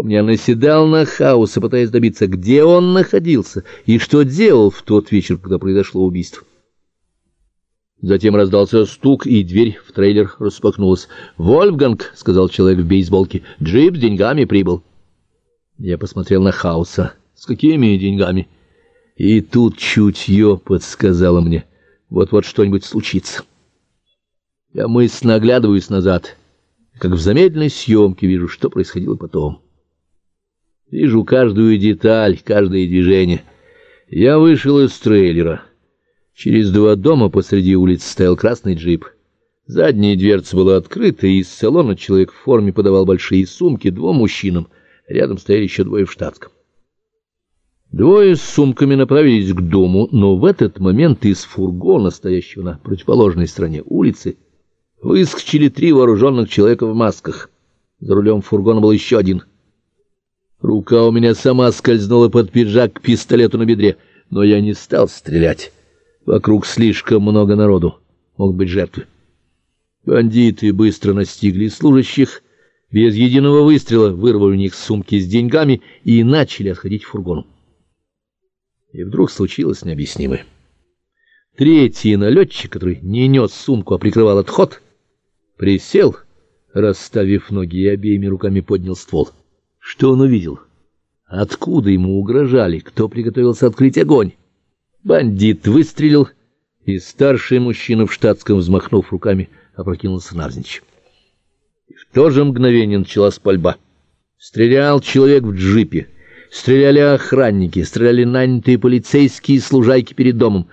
Помню, я наседал на Хауса, пытаясь добиться, где он находился и что делал в тот вечер, когда произошло убийство. Затем раздался стук, и дверь в трейлер распахнулась. «Вольфганг», — сказал человек в бейсболке, — «джип с деньгами прибыл». Я посмотрел на Хауса. «С какими деньгами?» И тут чутье подсказало мне. Вот-вот что-нибудь случится. Я мысленно оглядываюсь назад, как в замедленной съемке вижу, что происходило потом. Вижу каждую деталь, каждое движение. Я вышел из трейлера. Через два дома посреди улицы стоял красный джип. Задняя дверца была открыта, и из салона человек в форме подавал большие сумки двум мужчинам. Рядом стояли еще двое в штатском. Двое с сумками направились к дому, но в этот момент из фургона, стоящего на противоположной стороне улицы, выскочили три вооруженных человека в масках. За рулем фургона был еще один. Рука у меня сама скользнула под пиджак к пистолету на бедре, но я не стал стрелять. Вокруг слишком много народу, могут быть жертвы. Бандиты быстро настигли служащих, без единого выстрела вырвали у них сумки с деньгами и начали отходить к фургону. И вдруг случилось необъяснимое. Третий налетчик, который не нес сумку, а прикрывал отход, присел, расставив ноги и обеими руками поднял ствол. Что он увидел? Откуда ему угрожали? Кто приготовился открыть огонь? Бандит выстрелил, и старший мужчина в штатском, взмахнув руками, опрокинулся навзничь. И в то же мгновение началась пальба. Стрелял человек в джипе. Стреляли охранники, стреляли нанятые полицейские служайки перед домом.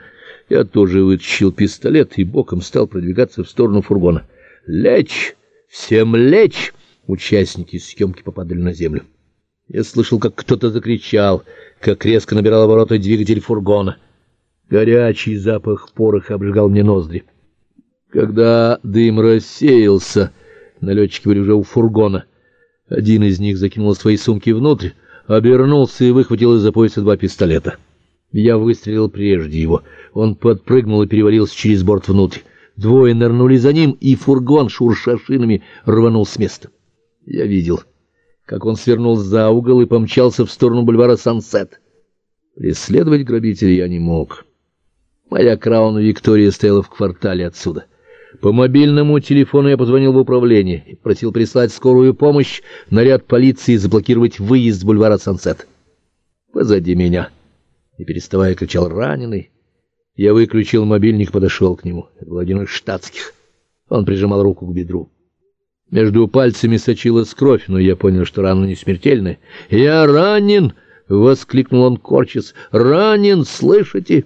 Я тоже вытащил пистолет и боком стал продвигаться в сторону фургона. «Лечь! Всем лечь!» Участники съемки попадали на землю. Я слышал, как кто-то закричал, как резко набирал обороты двигатель фургона. Горячий запах пороха обжигал мне ноздри. Когда дым рассеялся, налетчики были уже у фургона. Один из них закинул свои сумки внутрь, обернулся и выхватил из-за пояса два пистолета. Я выстрелил прежде его. Он подпрыгнул и перевалился через борт внутрь. Двое нырнули за ним, и фургон, шурша шинами, рванул с места. Я видел, как он свернул за угол и помчался в сторону бульвара Сансет. Преследовать грабителя я не мог. Моя Краун Виктория стояла в квартале отсюда. По мобильному телефону я позвонил в управление и просил прислать скорую помощь, наряд полиции и заблокировать выезд с бульвара Сансет. Позади меня, не переставая, кричал раненый. Я выключил мобильник, подошел к нему. Это был один из штатских. Он прижимал руку к бедру. Между пальцами сочилась кровь, но я понял, что рана не смертельная. «Я ранен!» — воскликнул он, корчис. «Ранен, слышите?»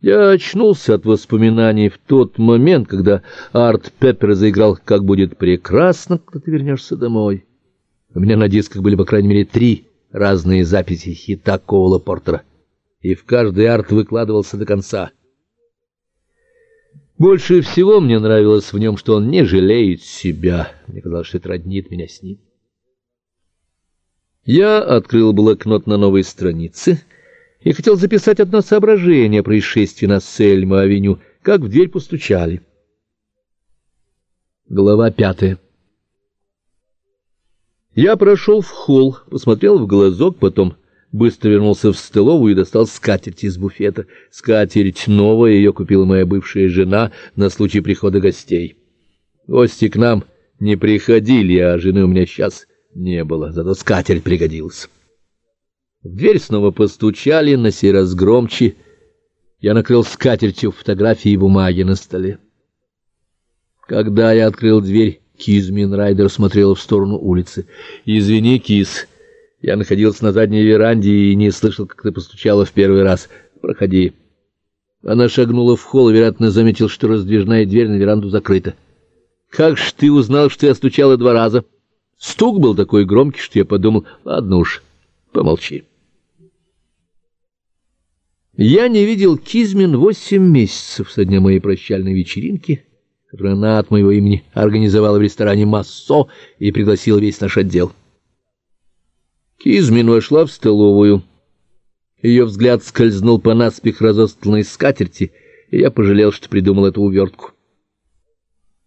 Я очнулся от воспоминаний в тот момент, когда Арт Пеппер заиграл «Как будет прекрасно, когда ты вернешься домой». У меня на дисках были, по крайней мере, три разные записи хита Коула Портера, и в каждый Арт выкладывался до конца. Больше всего мне нравилось в нем, что он не жалеет себя. Мне казалось, что это роднит меня с ним. Я открыл блокнот на новой странице — и хотел записать одно соображение о происшествии на Сельма-авеню, как в дверь постучали. Глава пятая. Я прошел в холл, посмотрел в глазок, потом быстро вернулся в столовую и достал скатерть из буфета. Скатерть новая, ее купила моя бывшая жена на случай прихода гостей. Гости к нам не приходили, а жены у меня сейчас не было, зато скатерть пригодилась. В дверь снова постучали, на сей раз громче. Я накрыл скатертью фотографии и бумаги на столе. Когда я открыл дверь, Кизмин Райдер смотрела в сторону улицы. «Извини, Киз, я находился на задней веранде и не слышал, как ты постучала в первый раз. Проходи». Она шагнула в холл и, вероятно, заметил, что раздвижная дверь на веранду закрыта. «Как ж ты узнал, что я стучала два раза?» Стук был такой громкий, что я подумал, ладно уж, помолчи. Я не видел Кизмин восемь месяцев со дня моей прощальной вечеринки, которую она от моего имени организовала в ресторане «Массо» и пригласила весь наш отдел. Кизмин вошла в столовую. Ее взгляд скользнул по наспех разостланной скатерти, и я пожалел, что придумал эту увертку.